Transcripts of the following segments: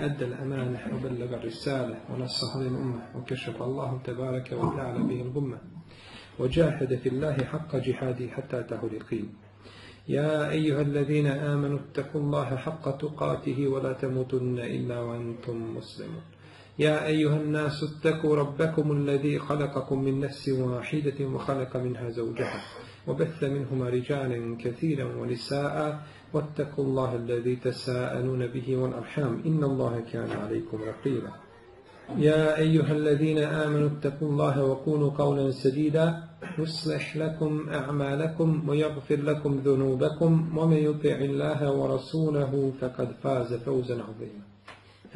أدى الأمانة وبلغ الرسالة ونصح للأمة وكشف الله تبارك وتعالى به الغمة وجاهد في الله حق جهاده حتى أتاه اليقين. يا أيها الذين آمنوا اتقوا الله حق تقاته ولا تموتن إلا وأنتم مسلمون. يا أيها الناس اتقوا ربكم الذي خلقكم من نفس واحدة وخلق منها زوجها وبث منهما رجالا كثيرا ونساء واتقوا الله الذي تساءلون به والأرحام. إن الله كان عليكم رقيبا. يا أيها الذين آمنوا اتقوا الله وقولوا قولا سديدا. يصلح لكم أعمالكم ويغفر لكم ذنوبكم ومن يطع الله ورسوله فقد فاز فوزا عظيما.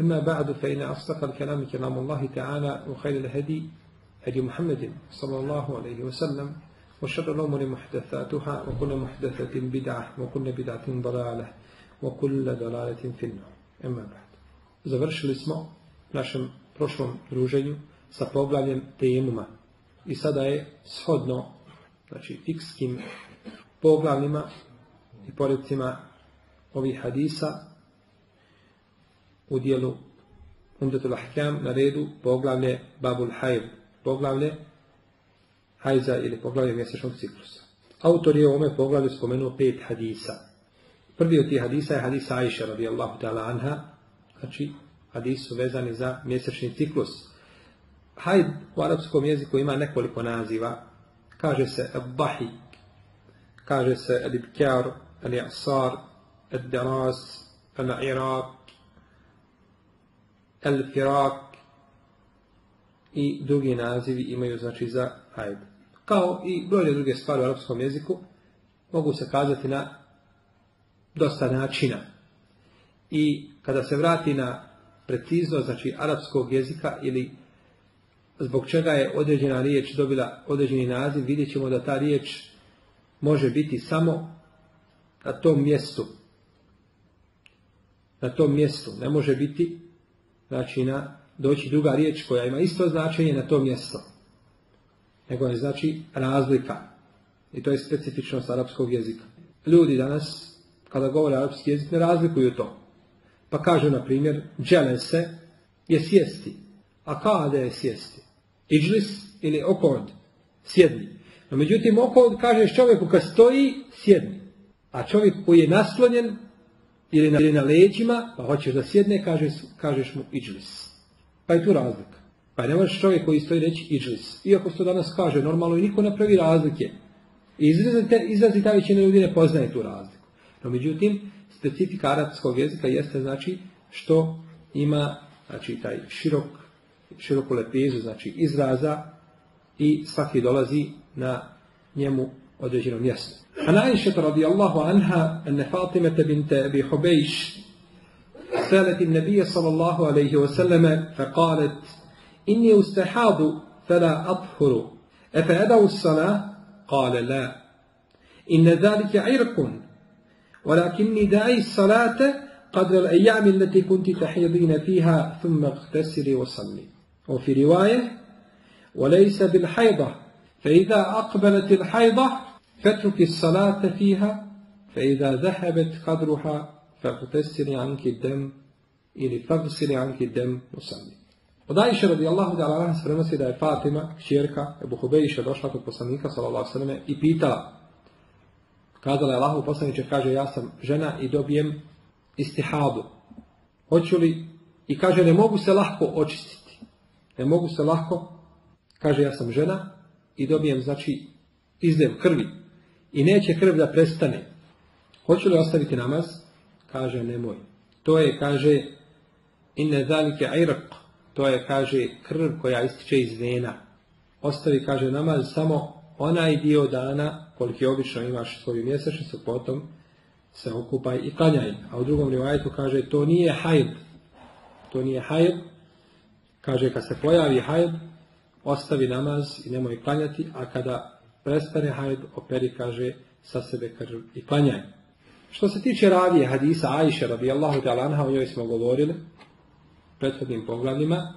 أما بعد فإن أصدق الكلام كلام الله تعالى وخير الهدي هدي محمد صلى الله عليه وسلم. وشر الأمور محدثاتها وكل محدثة بدعة وكل بدعة ضلالة وكل ضلالة في النار أما بعد Završili smo u našem prošlom druženju sa poglavljem temuma. I sada je shodno, znači fikskim poglavljima i poredcima ovih hadisa u dijelu Umdetul Ahkam na redu poglavlje Babul Hajl, poglavlje hajza ili poglavlje mjesečnog ciklusa. Autor je u ovome poglavlju spomenuo pet hadisa. Prvi od tih hadisa je hadis Aisha radijallahu ta'ala anha, znači hadis su vezani za mjesečni ciklus. Hajd u arapskom jeziku ima nekoliko naziva. Kaže se Abdahik, kaže se Al-Ibkar, Al-I'sar, Al-Daras, Al-Iraq, Al-Firak i drugi nazivi imaju znači za hajd. Kao i brojne druge stvari u arapskom jeziku mogu se kazati na dosta načina. I kada se vrati na precizno, znači arapskog jezika ili zbog čega je određena riječ dobila određeni naziv, vidjet ćemo da ta riječ može biti samo na tom mjestu. Na tom mjestu. Ne može biti znači na doći druga riječ koja ima isto značenje na to mjesto. Nego je znači razlika. I to je specifičnost arapskog jezika. Ljudi danas, kada govore arapski jezik, ne razlikuju to. Pa kažu, na primjer, dželese je sjesti. A kada je sjesti? Iđlis ili okord? Sjedni. No međutim, okord kažeš čovjeku kad stoji, sjedni. A čovjek koji je naslonjen ili na, ili na leđima, pa hoćeš da sjedne, kažeš, kažeš mu iđlis. Pa je tu razlika. Pa ne možeš čovjek koji stoji reći iđlis. Iako se to danas kaže normalno i niko ne pravi razlike. I izrazi ta većina ljudi ne poznaje tu razliku. No međutim, specifika arapskog jezika jeste znači što ima znači taj širok, široku lepezu znači izraza i svaki dolazi na njemu određeno mjesto. عن عائشة رضي الله عنها أن فاطمة بنت أبي حبيش سألت النبي صلى الله عليه وسلم فقالت إني أستحاض فلا أطهر. أفأدع الصلاة؟ قال لا. إن ذلك عرق. ولكني دعي الصلاة قدر الأيام التي كنت تحيضين فيها ثم اغتسلي وصلي. وفي رواية وليس بالحيضة. فإذا أقبلت الحيضة فاترك الصلاة فيها. فإذا ذهبت قدرها فاغتسلي عنك الدم. ili fagsili anki dem usalli. Od Aisha radijallahu anha se prenosi da je Fatima, kćerka Ebu Hubeiša, došla kod poslanika sallallahu i pitala, kazala je Allahu poslaniče, kaže ja sam žena i dobijem istihadu. Hoću li, i kaže ne mogu se lahko očistiti. Ne mogu se lahko, kaže ja sam žena i dobijem znači izljev krvi i neće krv da prestane. Hoću li ostaviti namaz? Kaže nemoj. To je, kaže, inne zalike irq, to je, kaže, krv koja ističe iz vena. Ostavi, kaže, namaz samo onaj dio dana, koliki obično imaš svoju mjesečnicu, potom se okupaj i klanjaj. A u drugom rivajetu kaže, to nije hajd. To nije hajd. Kaže, kad se pojavi hajd, ostavi namaz i nemoj klanjati, a kada prestane hajd, operi, kaže, sa sebe krv i klanjaj. Što se tiče ravije hadisa Ajše radijallahu ta'ala anha, o njoj smo govorili prethodnim poglavljima,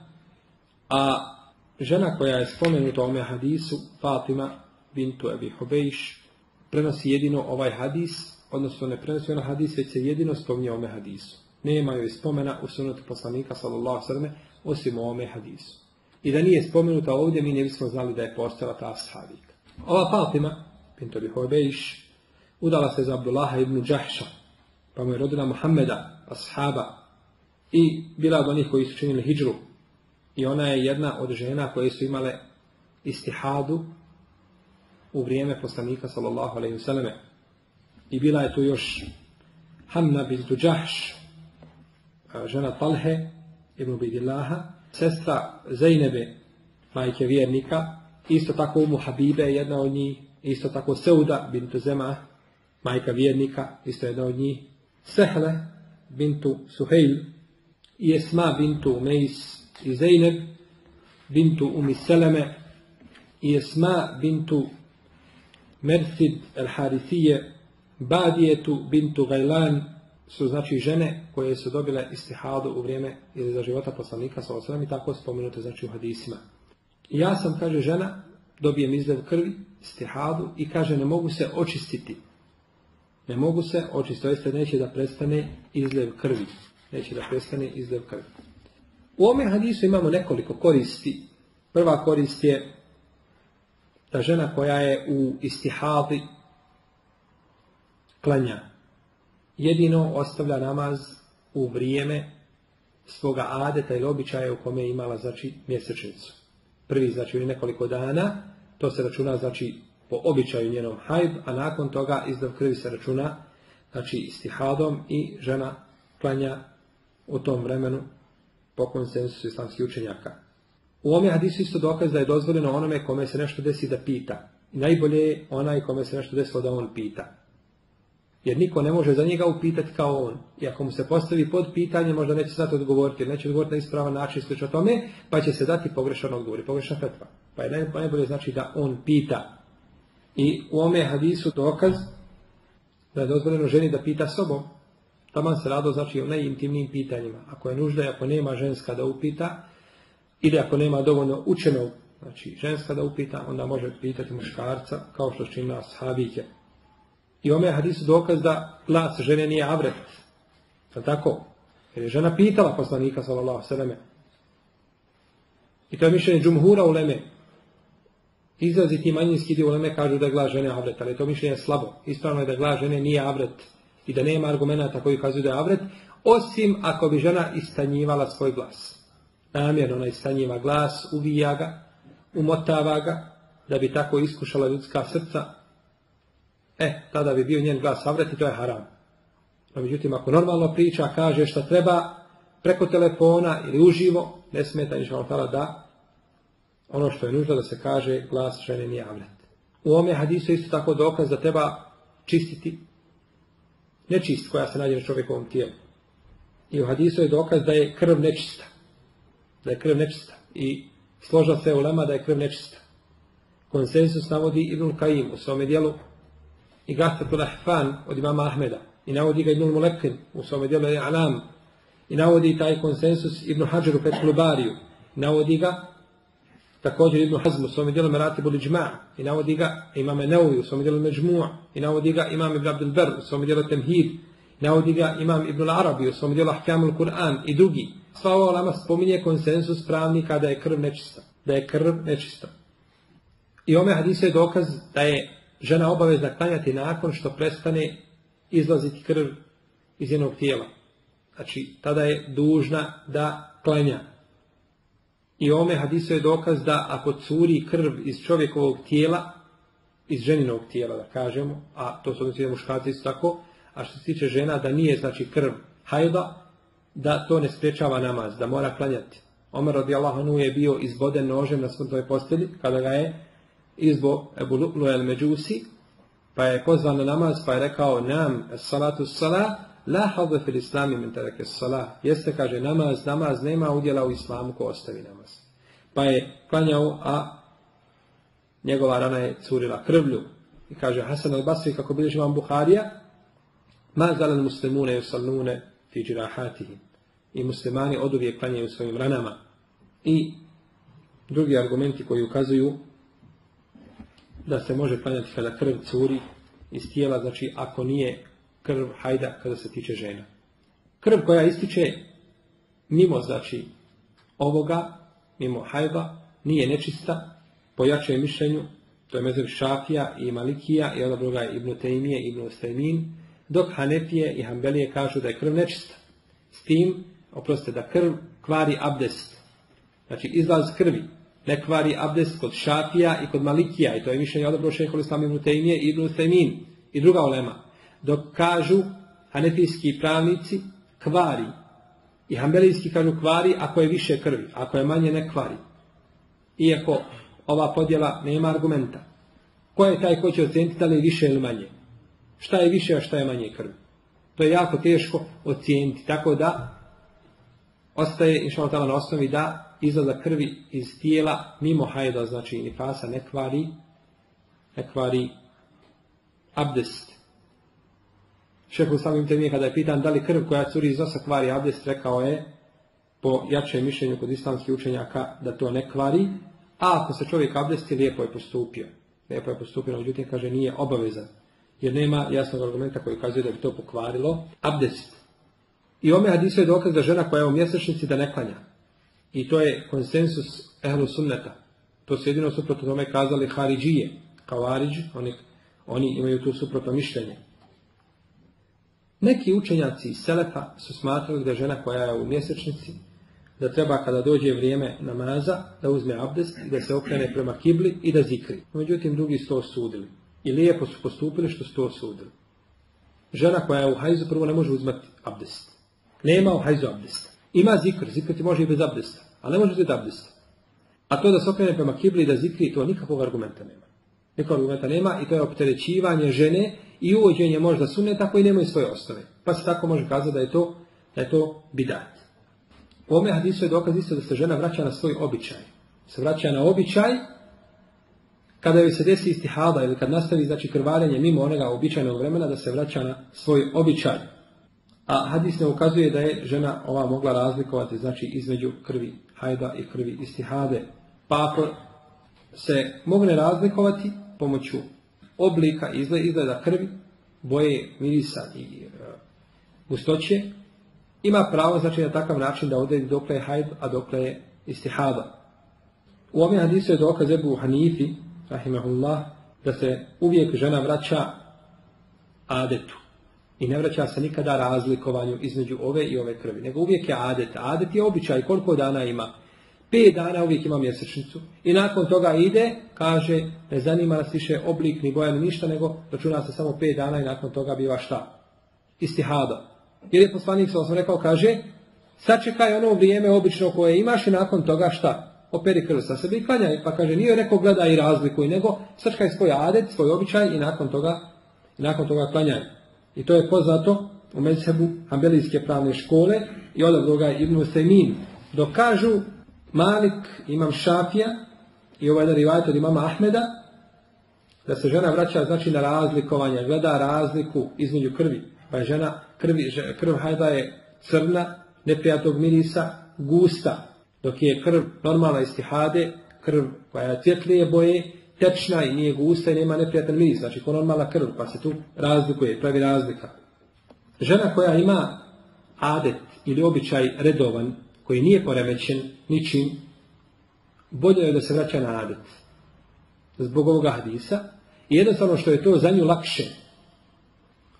a žena koja je spomenuta u hadisu, Fatima bintu Ebi Hobejš, prenosi jedino ovaj hadis, odnosno ne prenosi ona hadis, već se jedino spominje ome hadisu. Nema joj spomena u poslanika, sallallahu sallam, osim u ome hadisu. I da nije spomenuta ovdje, mi ne bismo znali da je postala ta ashabika. Ova Fatima, bintu Ebi Hobejš, udala se za Abdullaha ibn Đahša, pa mu je rodila Muhammeda, ashaba, i bila od onih koji su činili hijđru. I ona je jedna od žena koje su imale istihadu u vrijeme poslanika sallallahu alaihi vseleme. I bila je tu još Hamna bintu Đahš, žena Talhe ibn Bidillaha, sestra Zejnebe, majke vjernika, isto tako Umu Habibe, jedna od njih, isto tako Seuda bintu Zema, majka vjernika, isto jedna od njih, Sehle bintu Suhejl, i Esma bintu Umejs i Zeyneb bintu Umi Seleme i Esma bintu Mersid el-Harithije Badijetu bintu Gajlan su znači žene koje su dobile istihadu u vrijeme ili za života poslanika sa osram i tako spomenute znači u hadisima. Ja sam, kaže žena, dobijem izlev krvi, istihadu i kaže ne mogu se očistiti. Ne mogu se očistiti, to jeste neće da prestane izlev krvi neće da prestane izlev krvi. U ome hadisu imamo nekoliko koristi. Prva korist je da žena koja je u istihadi klanja. Jedino ostavlja namaz u vrijeme svoga adeta ili običaja u kome je imala znači mjesečnicu. Prvi znači nekoliko dana, to se računa znači po običaju njenom hajd, a nakon toga izdav krvi se računa znači istihadom i žena klanja u tom vremenu po konsensusu islamskih učenjaka. U ovom je hadisu isto dokaz da je dozvoljeno onome kome se nešto desi da pita. Najbolje je onaj kome se nešto desilo da on pita. Jer niko ne može za njega upitati kao on. I ako mu se postavi pod pitanje, možda neće znati odgovoriti, jer neće odgovoriti na ispravan način o tome, pa će se dati pogrešan odgovor i pogrešna fetva. Pa je najbolje znači da on pita. I u ome hadisu dokaz da je dozvoljeno ženi da pita sobom, Taman se rado znači o najintimnijim pitanjima. Ako je nužda i ako nema ženska da upita, ili ako nema dovoljno učenog, znači ženska da upita, onda može pitati muškarca, kao što čini nas habike. I ome hadisu dokaz da glas žene nije avret. Je tako? Jer je žena pitala poslanika, sallallahu sallam. I to je mišljenje džumhura u leme. Izraziti manjinski dio u leme kažu da je glas žene avret, ali to mišljenje je slabo. Ispravno je da glas žene nije avret i da nema argumenta koji kazuju da je avret, osim ako bi žena istanjivala svoj glas. Namjerno ona istanjiva glas, uvija ga, umotava ga, da bi tako iskušala ljudska srca, e, tada bi bio njen glas avret i to je haram. No, međutim, ako normalno priča, kaže šta treba, preko telefona ili uživo, ne smeta ni da ono što je nužno da se kaže glas žene nije avret. U ome hadisu isto tako dokaz da treba čistiti nečist koja se nađe na čovjekovom tijelu. I u hadisu je dokaz da je krv nečista. Da je krv nečista. I složa se u lema da je krv nečista. Konsensus navodi Ibn Kajim u svome dijelu i Gastatul Ahfan od imama Ahmeda. I navodi ga Ibn Mulekin u svome dijelu je Alam. I navodi taj konsensus Ibn Hajar u Fethul Bariju. Navodi ga Također Ibn Hazm u svom dijelu Meratibu Liđma i navodi ga imam Neuvi u svom dijelu Međmu' i navodi ga imam Ibn Abdul Ber u svom dijelu Temhid i navodi ga imam Ibn Arabi u svom dijelu Ahkamul Kur'an i drugi. Sva ova lama spominje konsensus pravnika da je krv nečista. Da je krv nečista. I ome hadise je dokaz da je žena obavezna klanjati nakon što prestane izlaziti krv iz jednog tijela. Znači, tada je dužna da klanja. I ome hadisu je dokaz da ako curi krv iz čovjekovog tijela, iz ženinog tijela da kažemo, a to su odnosi da muškarci isto tako, a što se tiče žena da nije znači krv hajda, da to ne sprečava namaz, da mora klanjati. Omer radijallahu anhu je bio izboden nožem na smrtnoj postelji, kada ga je izbo Ebu Lu'lu Međusi, pa je pozvan na namaz, pa je rekao nam salatu salat, La hadve fil islami min tereke salah. Jeste, kaže, namaz, namaz nema udjela u islamu ko ostavi namaz. pa je klanjao, a njegova rana je curila krvlju. I kaže Hasan al-Basri, kako bilježi vam Buharija, ma zalen muslimune yusallune fi džirahatihim. I muslimani od uvijek klanjaju svojim ranama. I drugi argumenti koji ukazuju da se može klanjati kada krv curi iz tijela, znači ako nije krv hajda kada se tiče žena. Krv koja ističe mimo znači ovoga, mimo hajba, nije nečista, po mišljenju, to je mezer Šafija i Malikija i od druga je Ibn Tejmije Ibn Ustajmin, dok Hanefije i Hanbelije kažu da je krv nečista. S tim, oprostite, da krv kvari abdest. Znači, izlaz krvi ne kvari abdest kod Šafija i kod Malikija, i to je mišljenje odabro šehol Islam Ibn Tejmije i Ibn Ustajmin i druga olema. Dok kažu hanefijski pravnici, kvari. I hambelijski kažu kvari ako je više krvi, ako je manje ne kvari. Iako ova podjela nema argumenta. Ko je taj ko će ocijeniti da li je više ili manje? Šta je više, a šta je manje krvi? To je jako teško ocijeniti. Tako da ostaje inšalno tamo na osnovi da izlaza krvi iz tijela mimo hajda, znači nifasa, ne kvari, ne kvari abdest. Šehu samim temije kada je pitan da li krv koja curi iz osa kvari abdest, rekao je po jačem mišljenju kod islamskih učenjaka da to ne kvari, a ako se čovjek abdesti, lijepo je postupio. Lijepo je postupio, međutim kaže nije obavezan. Jer nema jasnog argumenta koji ukazuje da bi to pokvarilo abdest. I ome hadisu je dokaz da žena koja je u mjesečnici da ne klanja. I to je konsensus ehlu sunneta. To se jedino suprotno tome kazali Haridžije, kao Ariđ, oni, oni imaju tu suprotno mišljenje. Neki učenjaci Selefa su smatrali da žena koja je u mjesečnici, da treba kada dođe vrijeme namaza, da uzme abdest i da se okrene prema kibli i da zikri. Međutim, drugi su to osudili. I lijepo su postupili što su to osudili. Žena koja je u hajzu prvo ne može uzmati abdest. Nema u hajzu abdesta. Ima zikr, zikr ti može i bez abdesta, ali ne može uzeti abdesta. A to da se okrene prema kibli i da zikri, to nikakvog argumenta nema. Nikakvog argumenta nema i to je opterećivanje žene i uvođenje možda suneta koji nemaju svoje osnove. Pa se tako može kazati da je to, da je to bidat. U ome hadisu je dokaz isto da se žena vraća na svoj običaj. Se vraća na običaj kada joj se desi istihada ili kad nastavi znači krvarenje mimo onoga običajnog vremena da se vraća na svoj običaj. A hadis ne ukazuje da je žena ova mogla razlikovati znači između krvi hajda i krvi istihade. Pa ako se mogne razlikovati pomoću oblika izgleda krvi, boje, mirisa i e, gustoće, ima pravo znači na takav način da odredi dokle je hajd, a dokle je istihada. U ovom hadisu je dokaz Ebu Hanifi, rahimahullah, da se uvijek žena vraća adetu. I ne vraća se nikada razlikovanju između ove i ove krvi. Nego uvijek je adet. Adet je običaj koliko dana ima. Pet dana uvijek ima mjesečnicu. I nakon toga ide, kaže, ne zanima nas više oblik ni boja ni ništa, nego računa se samo pet dana i nakon toga biva šta? Istihada. Jer je poslanik sam rekao, kaže, sačekaj ono vrijeme obično koje imaš i nakon toga šta? Operi krv sa sebi i klanjaj. Pa kaže, nije rekao gleda i razlikuj, nego sačekaj svoj adet, svoj običaj i nakon toga, i nakon toga klanjaj. I to je poznato u Mezhebu Ambelijske pravne škole i od druga Ibn Usaymin. Dok kažu Malik, imam Šafija i ovaj rivajt od imama Ahmeda, da se žena vraća znači na razlikovanje, gleda razliku između krvi. Pa je žena, krvi, krv hajda je crna, neprijatnog mirisa, gusta, dok je krv normalna istihade, krv koja je cvjetlije boje, tečna i nije gusta i nema neprijatan miris, znači ko normalna krv, pa se tu razlikuje, pravi razlika. Žena koja ima adet ili običaj redovan, koji nije poremećen ničim, bolje je da se vraća na adet. Zbog ovoga hadisa. I jednostavno što je to za nju lakše.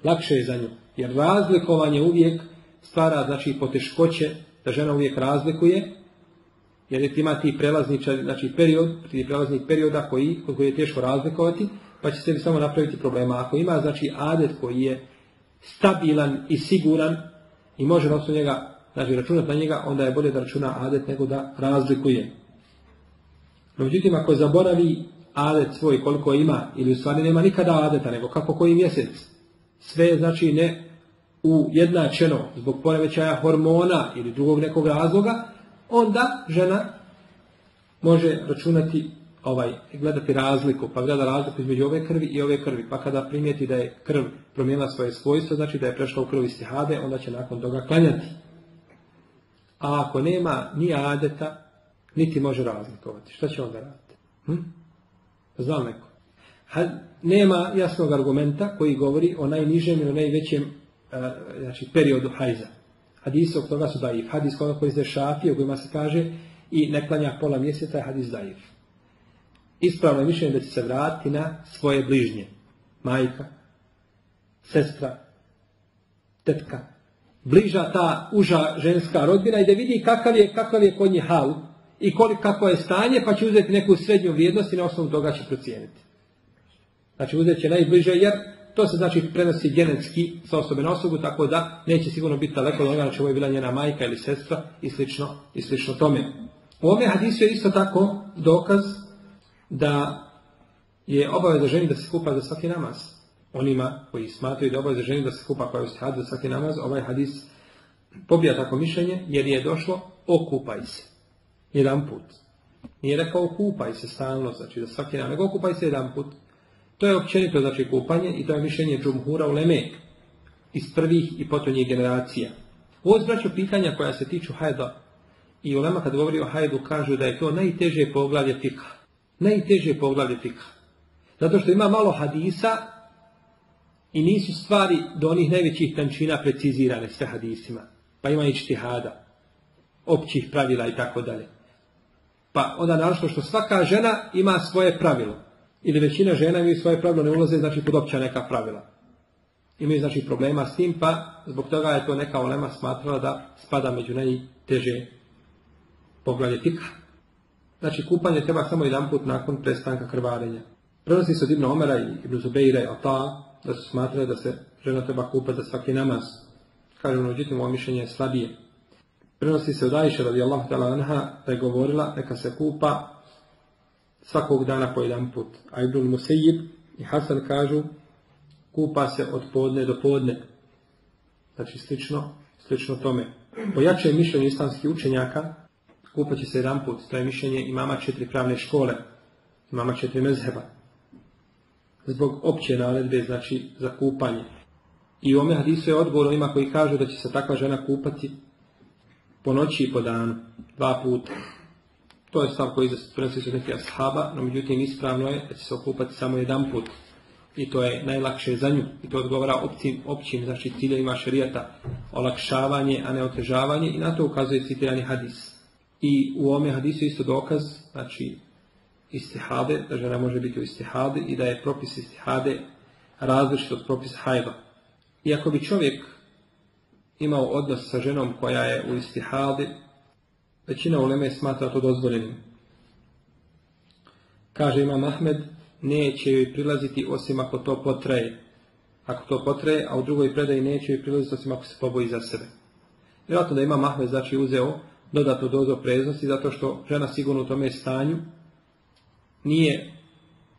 Lakše je za nju. Jer razlikovanje uvijek stvara znači poteškoće da žena uvijek razlikuje. Jer ima ti prelazni znači period, ti prelaznih perioda koji, koji je teško razlikovati, pa će se samo napraviti problema. Ako ima znači adet koji je stabilan i siguran i može na njega znači računati na njega, onda je bolje da računa adet nego da razlikuje. No, međutim, ako zaboravi adet svoj koliko ima, ili u stvari nema nikada adeta, nego kako koji mjesec, sve je znači ne ujednačeno zbog poremećaja hormona ili drugog nekog razloga, onda žena može računati ovaj, gledati razliku, pa gleda razliku između ove krvi i ove krvi, pa kada primijeti da je krv promijenila svoje svojstvo, znači da je prešla u krv istihade, onda će nakon toga klanjati. A ako nema ni adeta, niti može razlikovati. Što će onda raditi? Hm? Znam neko. nema jasnog argumenta koji govori o najnižem i o najvećem e, znači, periodu hajza. Hadis od toga su daif. Hadis koga koji se šafi, u kojima se kaže i ne klanja pola mjeseca je hadis daif. Ispravno je mišljenje da će se vratiti na svoje bližnje. Majka, sestra, tetka. Bliža ta uža ženska rodbina i da vidi kakav je, kakav je kod njih hal i koliko, kako je stanje, pa će uzeti neku srednju vrijednost i na osnovu toga će procijeniti. Znači uzet će najbliže jer to se znači prenosi genetski sa osobe na osobu, tako da neće sigurno biti daleko od onoga, znači ovo je bila njena majka ili sestra i slično, i slično tome. U ovome hadisu je isto tako dokaz da je obaveza ženi da se kupa za svaki namaz. Onima koji smatraju da je obaveza ženi da se kupa koja je svaki namaz, ovaj hadis pobija tako mišljenje jer je došlo okupaj se. Jedan put. Nije rekao okupaj se stalno, znači da svaki namaz, nego okupaj se jedan put. To je općenito znači kupanje i to je mišljenje džumhura u Leme iz prvih i potonjih generacija. Ovo zbraću pitanja koja se tiču hajda i Ulema kad govori o hajdu kažu da je to najteže poglavlje fikha. Najteže poglavlje fikha. Zato što ima malo hadisa i nisu stvari do onih najvećih tančina precizirane sve hadisima. Pa ima i čtihada, općih pravila i tako dalje. Pa onda naravno što svaka žena ima svoje pravilo. Ili većina žena imaju svoje pravilo, ne ulaze znači pod opća neka pravila. Imaju znači problema s tim, pa zbog toga je to neka olema smatrala da spada među najteže poglavlje fikha. Znači kupanje treba samo jedan put nakon prestanka krvarenja. Prenosi se od Ibn Omera i Ibn Zubeira i Ata da su smatrali da se žena treba kupati za svaki namaz. Kažemo, međutim, ovo mišljenje je slabije. Prenosi se od Ajše radijallahu ta'ala anha da je govorila neka se kupa svakog dana po jedan put. A Ibn Musejib i Hasan kažu kupa se od podne do podne. Znači slično, slično tome. Pojače mišljenje islamskih učenjaka kupat će se jedan put. To je mišljenje imama četiri pravne škole, imama četiri mezheba. Zbog opće naredbe, znači za kupanje. I u ome hadisu je odgovor onima koji kažu da će se takva žena kupati po noći i po danu, dva puta. To je stav koji prenosi su neki ashaba, no međutim ispravno je da će se okupati samo jedan put. I to je najlakše za nju. I to odgovara općim, općim znači ciljevima šarijata, olakšavanje, a ne otežavanje. I na to ukazuje citirani hadis. I u ovome hadisu isto dokaz, znači istihade, da žena može biti u istihade i da je propis istihade različit od propisa hajba. Iako bi čovjek imao odnos sa ženom koja je u istihade, većina uleme smatra to dozvoljenim. Kaže Imam Ahmed, neće joj prilaziti osim ako to potraje. Ako to potraje, a u drugoj predaji neće joj prilaziti osim ako se poboji za sebe. Vjerojatno da Imam Ahmed znači uzeo dodatnu dozu opreznosti zato što žena sigurno u tome stanju nije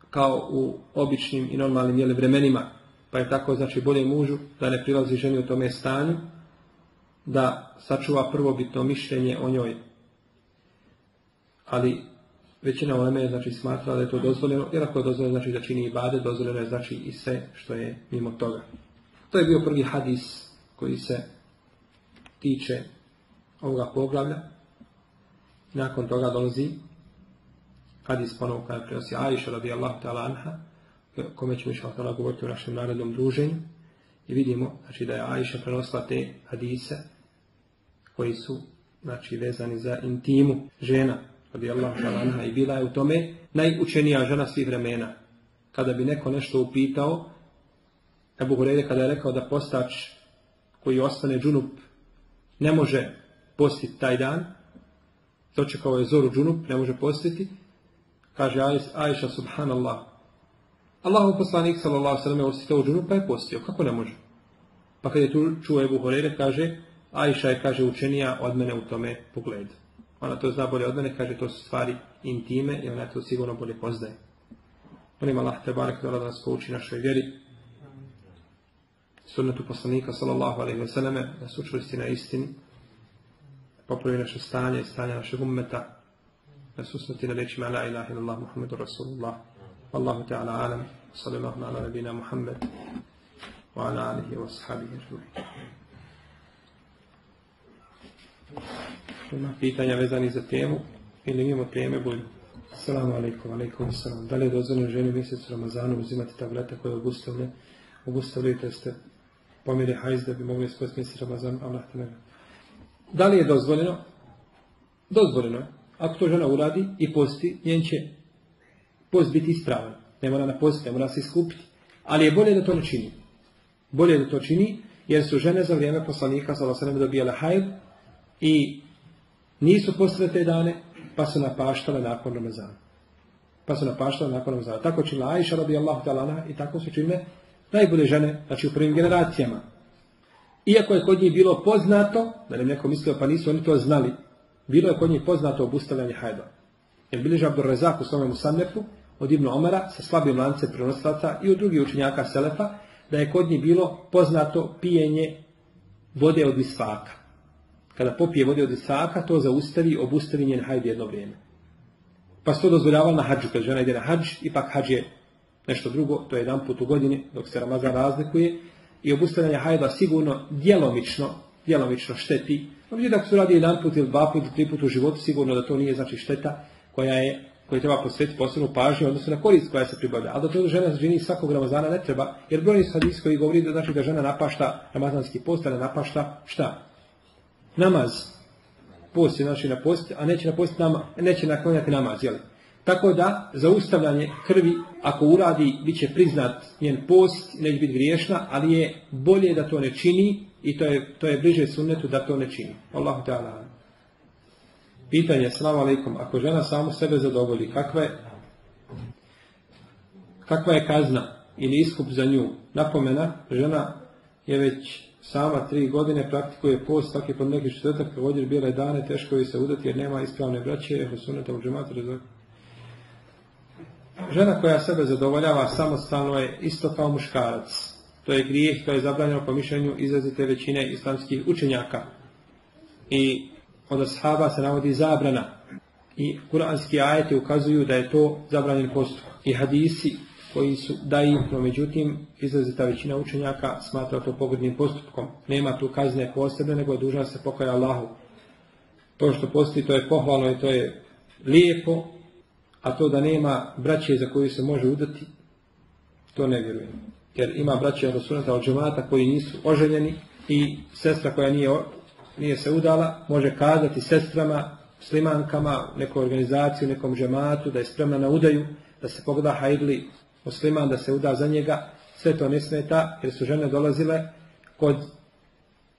kao u običnim i normalnim jeli, vremenima, pa je tako znači bolje mužu da ne prilazi ženi u tome stanju, da sačuva prvobitno mišljenje o njoj. Ali većina uleme je znači smatrala da je to dozvoljeno, jer ako je dozvoljeno znači da čini i bade, dozvoljeno je znači i sve što je mimo toga. To je bio prvi hadis koji se tiče ovoga poglavlja. Nakon toga dolazi hadis ponovo kada prenosi Aisha radijallahu ta'ala anha, kome ćemo išao ta'ala govoriti o našem narodnom druženju. I vidimo znači, da je Aisha prenosila te hadise koji su znači, vezani za intimu žena radijallahu ta'ala anha i bila je u tome najučenija žena svih vremena. Kada bi neko nešto upitao, Ebu Hureyre kada je rekao da postač koji ostane džunup ne može postiti taj dan, dočekao je zoru džunup, ne može postiti, kaže Ajša subhanallah. Allahu poslanik sallallahu sallam je osjetao džunup pa je postio, kako ne može? Pa kad je tu čuo Ebu Horeire, kaže, Ajša je, kaže, učenija od mene u tome pogledu. Ona to zna bolje od mene, kaže, to su stvari intime i ona to sigurno bolje poznaje. Molim Allah te barek da nas pouči našoj vjeri, sunnetu poslanika sallallahu alaihi wa sallame, da su učvrsti na istini, popravi naše stanje i stanje našeg ummeta, da susnati na rečima la ilaha illallah Muhammedu Rasulullah. Allahu ta'ala alam. Sallallahu ala nabina Muhammed. Wa ala alihi wa sahabihi. Ima pitanja vezani za temu ili mimo teme bolju. Assalamu alaikum, alaikum. Da li je dozvoljeno ženi mjesec Ramazanu uzimati tablete koje obustavlja? Obustavljate ste pomjeri hajz da bi mogli ispostiti mjesec Ramazan, Allah te ne Da li je dozvoljeno? Dozvoljeno je. Ako to žena uradi i posti, njen će post biti ispravan. Ne mora na posti, ne mora se iskupiti. Ali je bolje da to ne čini. Bolje da to čini, jer su žene za vrijeme poslanika sallallahu dobijale hajd i nisu postale te dane, pa su napaštale nakon Ramazana. Pa su napaštale nakon Ramazana. Tako činila Aisha radijallahu ta'ala i tako su činile najbolje žene, znači u prvim generacijama. Iako je kod njih bilo poznato, da ne neko mislio pa nisu oni to znali, bilo je kod njih poznato obustavljanje hajda. Jer bilježi Rezak u svome Musannefu od Ibnu Omara sa slabim lance prenoslaca i od drugih učenjaka Selefa, da je kod njih bilo poznato pijenje vode od isfaka. Kada popije vode od isfaka, to zaustavi, obustavi njen hajd jedno vrijeme. Pa se to dozvoljavalo na hađu, kad žena ide na hađ, ipak hađ je nešto drugo, to je jedan put u godini, dok se Ramazan razlikuje, i obustavljanje hajda sigurno djelomično, djelomično šteti. Međutim, ako se radi jedan put ili dva put ili tri put u životu, sigurno da to nije znači šteta koja je koji treba posvetiti posebnu pažnju, odnosno na korist koja se pribavlja. Ali da to žena ženi svakog Ramazana ne treba, jer brojni hadis koji govori da znači da žena napašta Ramazanski post, ne napašta šta? Namaz. Post je znači na post, a neće, na post nama, neće naklanjati namaz, jel? Tako da, zaustavljanje krvi, ako uradi, bit će priznat njen post, neće biti griješna, ali je bolje da to ne čini i to je, to je bliže sunnetu da to ne čini. Allahu ta'ala. Pitanje, salamu alaikum, ako žena samo sebe zadovolji, kakva je, kakva je kazna ili iskup za nju? Napomena, žena je već sama tri godine praktikuje post, svaki pod neki četvrtak, također bijele dane, teško je se udati jer nema ispravne braće, suneta u džematu, Žena koja sebe zadovoljava samostalno je isto kao muškarac. To je grijeh, to je zabranjeno po mišljenju izrazite većine islamskih učenjaka. I od ashaba se navodi zabrana. I kuranski ajeti ukazuju da je to zabranjen postupak. I hadisi koji su daji, no međutim, izrazita većina učenjaka smatra to pogodnim postupkom. Nema tu kazne posebne, nego je dužna se pokaja Allahu. To što postoji, to je pohvalno i to je lijepo, a to da nema braće za koju se može udati, to ne vjerujem. Jer ima braće od sunata od džemata koji nisu oženjeni i sestra koja nije, nije se udala može kazati sestrama, slimankama, nekoj organizaciji, nekom džematu da je spremna na udaju, da se pogleda hajdli musliman, da se uda za njega. Sve to ne smeta jer su žene dolazile kod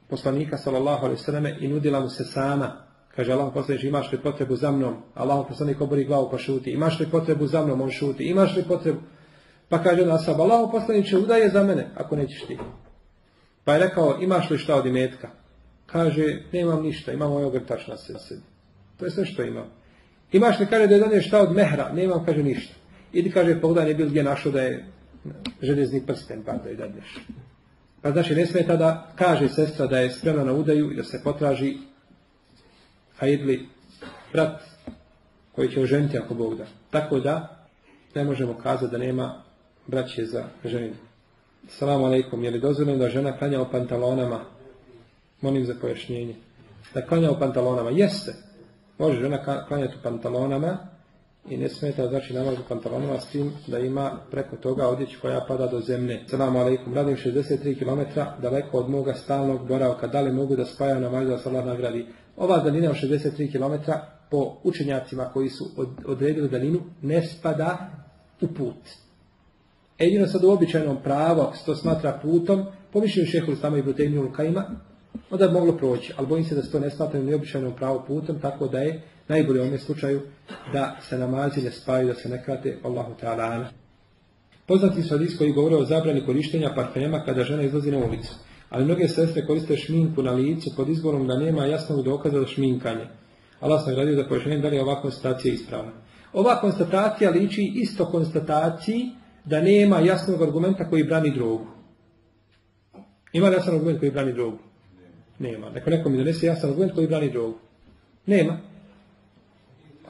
poslanika sallallahu alaihi i nudila mu se sama Kaže Allah poslanič, imaš li potrebu za mnom? Allah poslanik obori glavu pa šuti. Imaš li potrebu za mnom? On šuti. Imaš li potrebu? Pa kaže na sab, Allah poslaniče udaje za mene, ako nećeš ti. Pa je rekao, imaš li šta od imetka? Kaže, nemam ništa, imam ovaj ogrtač na sebi. To je sve što imam. Imaš li, kaže, da je doniješ šta od mehra? Nemam, kaže, ništa. Idi, kaže, pogledaj, ne bil gdje našao da je željezni prsten, pa da je dadneš. Pa znači, ne smeta da kaže sestra da je spremna na udaju i da se potraži hajdli brat koji će oženiti ako Bog da. Tako da ne možemo kazati da nema braće za ženu. Salamu alaikum, je li dozvoljeno da žena klanja o pantalonama? Molim za pojašnjenje. Da klanja o pantalonama? Jeste. Može žena klanjati u pantalonama i ne smeta znači namaz u pantalonama s tim da ima preko toga odjeću koja pada do zemlje. Salamu alaikum, radim 63 km daleko od moga stalnog boravka. Da li mogu da spajam namaz da se nagradi? Ova daljina od 63 km po učenjacima koji su odredili daljinu ne spada u put. Jedino sad u običajnom pravu, ako se to smatra putom, po mišljenju šehu Islama i Brutenju Lukajima, onda bi moglo proći, ali bojim se da se to ne smatra u neobičajnom pravu putom, tako da je najbolje u ovom slučaju da se namazi ne spaju, da se ne krate Allahu Teala. Poznati su hadis koji govore o zabrani korištenja parfema kada žena izlazi na ulicu. Ali mnoge sestre koriste šminku na licu pod izgovorom da nema jasnog dokaza za šminkanje. Allah sam gradio za pojašnjenje da li je ova konstatacija ispravna. Ova konstatacija liči isto konstataciji da nema jasnog argumenta koji brani drogu. Ima li jasan argument koji brani drogu? Nema. Neko neko mi donese jasan argument koji brani drogu. Nema.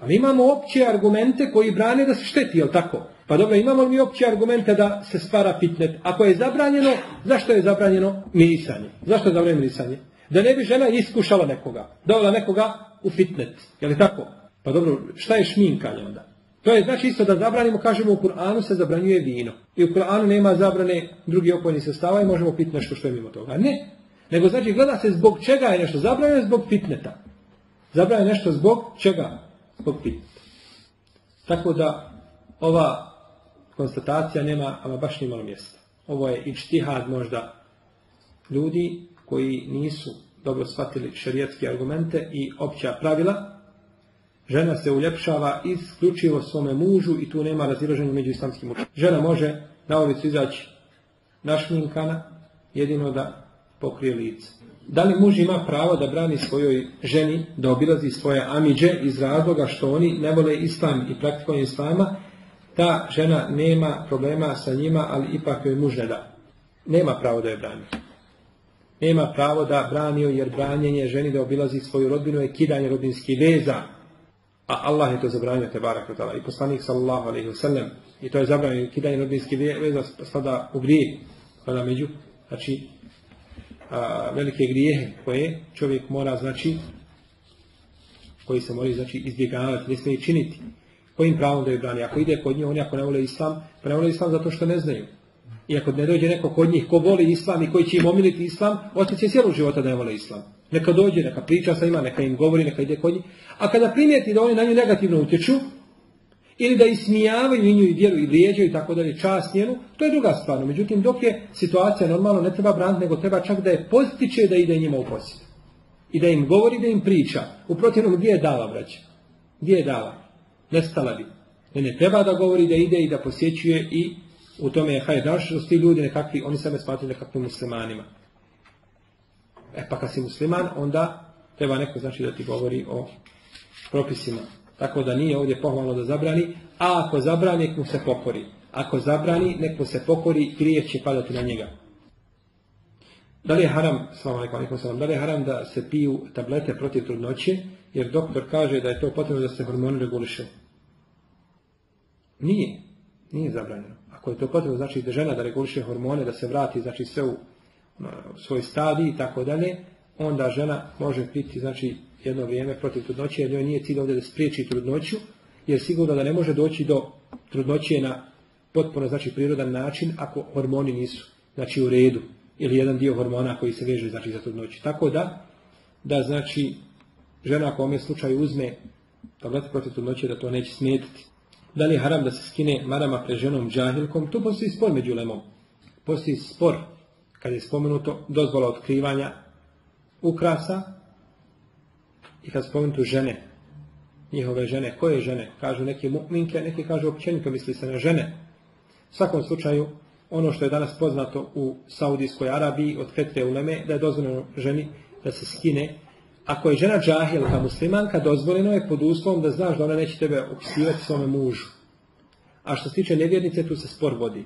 Ali imamo opće argumente koji brane da se šteti, jel tako? Pa dobro, imamo li mi opće argumente da se stvara fitnet? Ako je zabranjeno, zašto je zabranjeno mirisanje? Zašto je zabranjeno mirisanje? Da ne bi žena iskušala nekoga, dovela nekoga u fitnet. Je li tako? Pa dobro, šta je šminkanje onda? To je znači isto da zabranimo, kažemo u Kur'anu se zabranjuje vino. I u Kur'anu nema zabrane drugi opojni sastava i možemo piti nešto što je mimo toga. Ne. Nego znači gleda se zbog čega je nešto. Zabranjeno zbog fitneta. Zabranjeno nešto zbog čega? Zbog fitneta. Tako da ova konstatacija nema ama baš ni malo mjesta. Ovo je i čtihad možda ljudi koji nisu dobro shvatili šerijetske argumente i opća pravila, žena se uljepšava isključivo svome mužu i tu nema razilaženja među islamskim mužima. Žena može na ulicu izaći našminkana, jedino da pokrije lice. Da li muž ima pravo da brani svojoj ženi, da obilazi svoje amiđe iz razloga što oni ne vole islam i praktikovanje islama, ta žena nema problema sa njima, ali ipak joj muž ne da. Nema pravo da je brani. Nema pravo da brani jer branjenje ženi da obilazi svoju rodbinu je kidanje rodbinskih veza. A Allah je to zabranio te barak I poslanik sallallahu alaihi wa I to je zabranio kidanje rodbinskih veza spada u grije. Spada među, znači, a, velike grijehe koje čovjek mora, znači, koji se mora, znači, izbjegavati, ne smije činiti. Kojim pravom da je brani? Ako ide kod njih, oni ako ne vole islam, pa ne vole islam zato što ne znaju. I ako ne dođe neko kod njih ko voli islam i koji će im omiliti islam, ostaće cijelu života da ne vole islam. Neka dođe, neka priča sa ima, neka im govori, neka ide kod njih. A kada primijeti da oni na nju negativno utječu, ili da ismijavaju nju i vjeru i vrijeđaju i tako dalje čast njenu, to je druga stvar. Međutim, dok je situacija normalno, ne treba braniti, nego treba čak da je postiče da ide njima u posjet. I da im govori, da im priča. U protivnom, gdje je dala, braća? Gdje je dala? Nestala bi. Ne, ne treba da govori, da ide i da posjećuje i u tome je hajde. Znaš što ti ljudi nekakvi, oni sebe smatruju nekakvim muslimanima. E pa kad si musliman, onda treba neko znači da ti govori o propisima. Tako da nije ovdje pohvalno da zabrani, a ako zabrani, nek mu se pokori. Ako zabrani, nek mu se pokori, grijeh će padati na njega. Da li je haram, da li je haram da se piju tablete protiv trudnoće, jer doktor kaže da je to potrebno da se hormoni reguliše? Nije. Nije zabranjeno. Ako je to potrebno, znači da žena da reguliše hormone, da se vrati, znači sve u svoj stadij i tako dalje, onda žena može piti, znači, jedno vrijeme protiv trudnoće, jer njoj nije cilj ovdje da spriječi trudnoću, jer sigurno da ne može doći do trudnoće na potpuno, znači, prirodan način ako hormoni nisu, znači, u redu, ili jedan dio hormona koji se veže, znači, za trudnoću. Tako da, da, znači, žena ako u ovom slučaju uzme tablete protiv trudnoće, da to neće smetiti. Da li je haram da se skine marama pred ženom džahilkom? Tu postoji spor među lemom. Postoji spor kad je spomenuto dozvola otkrivanja ukrasa i kad spomenuto žene, njihove žene, koje žene? Kažu neke mu'minke, neki kažu općenito, misli se na žene. U svakom slučaju, ono što je danas poznato u Saudijskoj Arabiji od Fetre Uleme, da je dozvoljeno ženi da se skine ako je žena džahilka muslimanka, dozvoljeno je pod uslovom da znaš da ona neće tebe opisivati svome mužu. A što se tiče nevjernice, tu se spor vodi.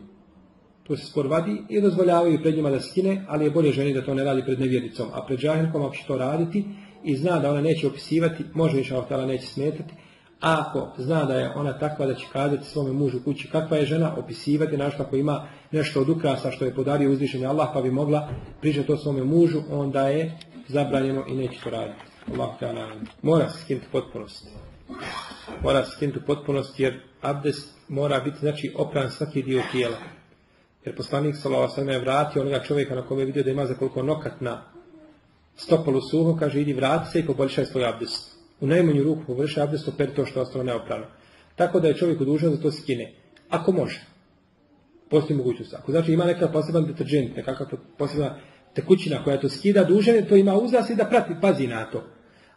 Tu se spor vodi i dozvoljavaju pred njima da skine, ali je bolje ženi da to ne radi pred nevjernicom. A pred džahilkom, ako će to raditi i zna da ona neće opisivati, može više htjela neće smetati, a ako zna da je ona takva da će kazati svome mužu kući kakva je žena, opisivati našto ako ima nešto od ukrasa što je podario uzvišenje Allah pa bi mogla pričati to svome mužu, onda je zabranjeno i neće to raditi. Allah Mora se skinuti potpunost. Mora se skinuti potpunost jer abdest mora biti znači opran svaki dio tijela. Jer poslanik alejhi je vratio onoga čovjeka na kome je vidio da ima za koliko nokat na stopalu suho, kaže idi vrati se i poboljšaj svoj abdest. U najmanju ruku poboljšaj abdest, operi to što je ostalo neoprano. Tako da je čovjek dužan da to skine. Ako može. Postoji mogućnost. Ako znači ima neka poseban deterđent, nekakva posebna tekućina koja to skida, dužan to ima uzas i da prati, pazi na to.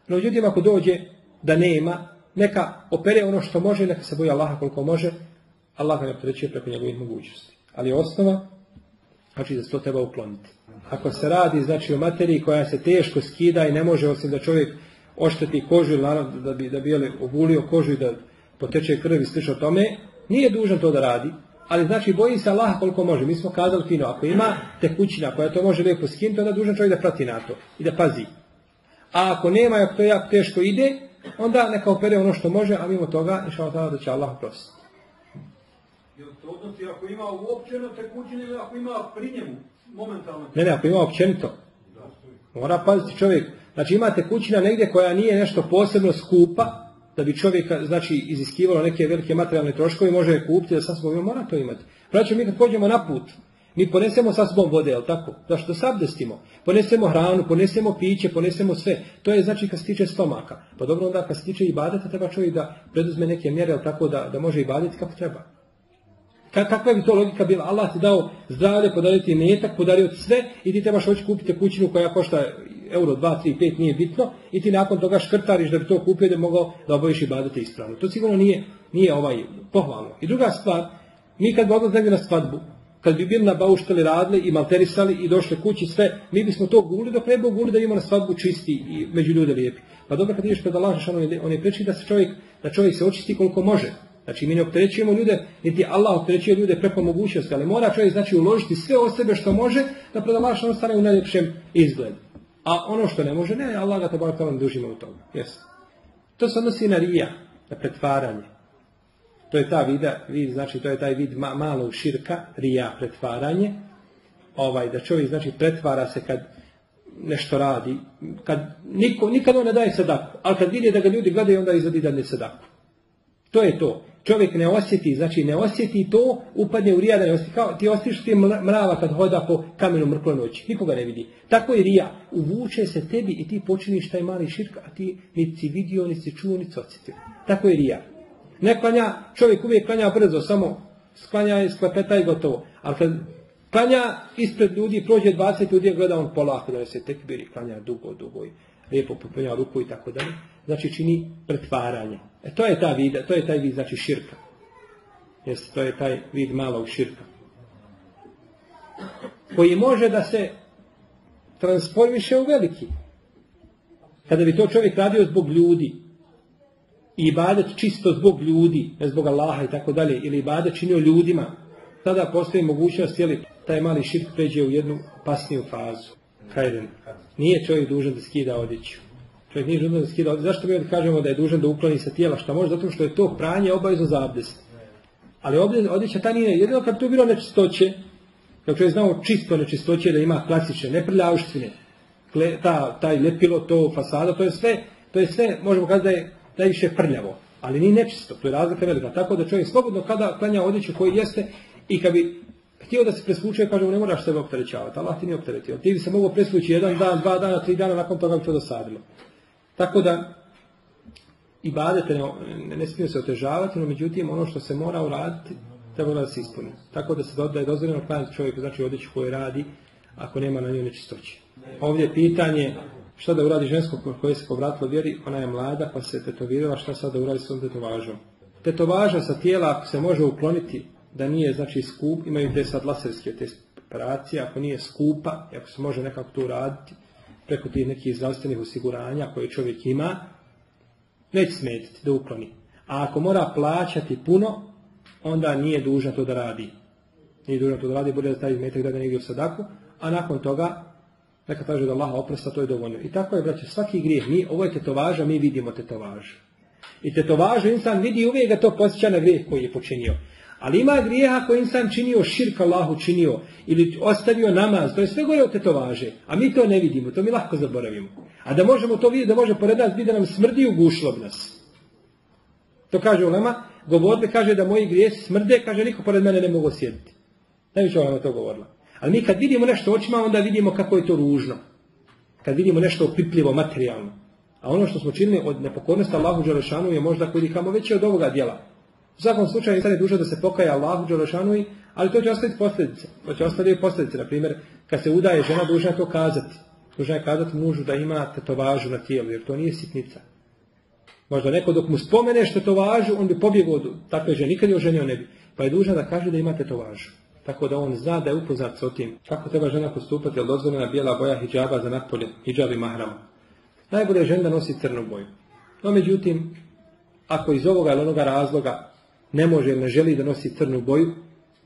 No, međutim, ako dođe da nema, neka opere ono što može, neka se boji Allaha koliko može, Allah ga ne preko njegovih mogućnosti. Ali osnova, znači da se to treba ukloniti. Ako se radi, znači, o materiji koja se teško skida i ne može, osim da čovjek ošteti kožu, naravno da bi, da bi obulio kožu i da poteče krv i slično tome, nije dužan to da radi, ali znači boji se Allah koliko može. Mi smo kazali fino, ako ima tekućina koja to može lijepo skinuti, onda dužan čovjek da prati na to i da pazi. A ako nema, ako to jako teško ide, onda neka opere ono što može, a mimo toga, inša da će Allah oprostiti. Jel to odnosi ako ima uopćeno tekućine ili ako ima pri njemu momentalno? Ne, ne, ako ima općenito. Mora paziti čovjek. Znači ima tekućina negdje koja nije nešto posebno skupa, da bi čovjek znači, iziskivalo neke velike materijalne troškove, može je kupiti, da sa sobom mora to imati. Znači mi kad pođemo na put, mi ponesemo sa sobom vode, jel tako? Zašto se abdestimo? Ponesemo hranu, ponesemo piće, ponesemo sve. To je znači kad se tiče stomaka. Pa dobro onda kad se tiče i badeta, treba čovjek da preduzme neke mjere, jel tako, da, da može i baditi kako treba. Kakva bi to logika bila? Allah ti dao zdravlje, podario ti metak, podario ti sve i ti trebaš hoći kupiti kućinu koja košta euro, 2, 3, 5, nije bitno i ti nakon toga škrtariš da bi to kupio da mogao da obojiš i badati ispravno. To sigurno nije, nije ovaj pohvalno. I druga stvar, mi kad bi odlazili na svadbu, kad bi bili na bauštali radili i malterisali i došli kući sve, mi bismo to guli dok ne bi guli da imamo na svadbu čisti i među ljude lijepi. Pa dobro kad ideš pred Allah, on je preči da se čovjek, da čovjek se očisti koliko može. Znači mi ne opterećujemo ljude, niti Allah opterećuje ljude preko mogućnosti, ali mora čovjek znači uložiti sve od sebe što može da pred Allah on stane u najljepšem izgledu. A ono što ne može, ne, Allah ga te bar kao dužimo u toga. Yes. To se odnosi na rija, na pretvaranje. To je ta vida, vid, znači to je taj vid ma, malog širka, rija, pretvaranje. Ovaj, da čovjek znači pretvara se kad nešto radi, kad niko, nikad on ne daje sadaku, ali kad vidi da ga ljudi gledaju, onda izvodi da ne sadaku. To je to. Čovjek ne osjeti, znači ne osjeti to, upadne u rija da ne osjeti. Kao ti osjetiš ti mrava kad hoda po kamenu mrklo noći. Nikoga ne vidi. Tako je rija. Uvuče se tebi i ti počiniš taj mali širk, a ti niti si vidio, niti si čuo, niti osjetio. Tako je rija. Ne klanja, čovjek uvijek klanja brzo, samo sklanja i sklepeta i gotovo. Ali kad klanja ispred ljudi, prođe 20 ljudi, gleda on polako da se tek biri, klanja dugo, dugo lijepo popunja ruku i tako dalje. Znači čini pretvaranje. E to je ta vida, to je taj vid znači širka. Jeste, to je taj vid malog širka. Koji može da se transformiše u veliki. Kada bi to čovjek radio zbog ljudi, i ibadet čisto zbog ljudi, ne zbog Allaha i tako dalje, ili ibadet činio ljudima, tada postoji mogućnost, jeli, taj mali širk pređe u jednu pasniju fazu. Hajden. Nije čovjek dužan da skida odjeću. Čovjek nije dužan da skida odjeću. Zašto mi kažemo da je dužan da ukloni sa tijela šta može? Zato što je to pranje obavezno za abdest. Ali odjeća ta nije. Jedino kad tu bilo nečistoće, kad čovjek znamo čisto nečistoće da ima klasične, ne prljavštine, ta, taj ljepilo, to fasada, to je sve, to je sve, možemo kazati da je najviše prljavo. Ali nije nečisto, to je razlika velika. Tako da čovjek slobodno kada klanja odjeću koji jeste i kad bi htio da se presvuče, kažemo ne moraš sebe opterećavati. Allah ti nije opteretio. Ti bi se mogao presvući jedan dan, dva dana, tri dana, nakon toga bi to dosadilo. Tako da, i badete ne, ne smiju se otežavati, no međutim ono što se mora uraditi, treba da se ispuni. Tako da se da je dozvoljeno klanjati čovjek, znači odjeću koje radi, ako nema na njoj nečistoći. Ovdje je pitanje šta da uradi žensko koje se povratilo vjeri, ona je mlada pa se tetovirala, šta sad da uradi s ovom tetovažom. Tetovaža sa tijela ako se može ukloniti da nije znači skup, imaju te sad laserske te operacije, ako nije skupa, ako se može nekako to uraditi preko tih nekih zdravstvenih osiguranja koje čovjek ima, neće smetiti da ukloni. A ako mora plaćati puno, onda nije dužan to da radi. Nije dužan to da radi, bude da taj metak da ga negdje u sadaku, a nakon toga neka kaže da Allah oprosta, to je dovoljno. I tako je, braće, svaki grijeh, mi, ovo je tetovaža, mi vidimo tetovažu. I tetovažu insan vidi uvijek ga to posjeća na grijeh koji je počinio. Ali ima grijeha koji insan činio, širka Allahu činio, ili ostavio namaz, to je sve gore od tetovaže. A mi to ne vidimo, to mi lako zaboravimo. A da možemo to vidjeti, da može pored nas biti da nam smrdi u gušlo nas. To kaže Ulema, govorbe kaže da moji grijesi smrde, kaže niko pored mene ne mogu sjediti. Najviše Ulema to govorila. Ali mi kad vidimo nešto očima, onda vidimo kako je to ružno. Kad vidimo nešto opipljivo, materijalno. A ono što smo činili od nepokornosti Allahu Đelešanu je možda koji kamo veće od ovoga djela. U svakom slučaju insan je dužan da se pokaja Allahu Đelešanu, ali to će ostaviti posljedice. To će ostaviti posljedice. Na primjer, kad se udaje žena, dužna je to kazati. Dužna je kazati mužu da ima tetovažu na tijelu, jer to nije sitnica. Možda neko dok mu spomene što to važu, on bi pobjegao od takve žene, nikad je oženio ne bi. Pa je dužan da kaže da ima tetovažu. Tako da on zna da je upoznat s otim. Kako treba žena postupati, jel dozvoljena bijela boja hijjaba za natpolje, hijjab i mahram. Najbolje je žena da nosi crnu boju. No međutim, ako iz ovoga ili onoga razloga ne može ili ne želi da nosi crnu boju,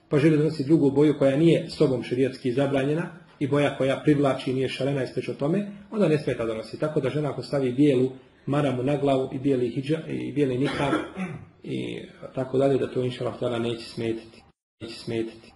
pa želi da nosi drugu boju koja nije sobom širijatski zabranjena i boja koja privlači nije šalena i o tome, onda ne smeta da nosi. Tako da žena ako stavi bijelu maramu na glavu i bijeli, hijab, i bijeli nikab i tako dalje, da to inša neće smetiti. Neće smetiti.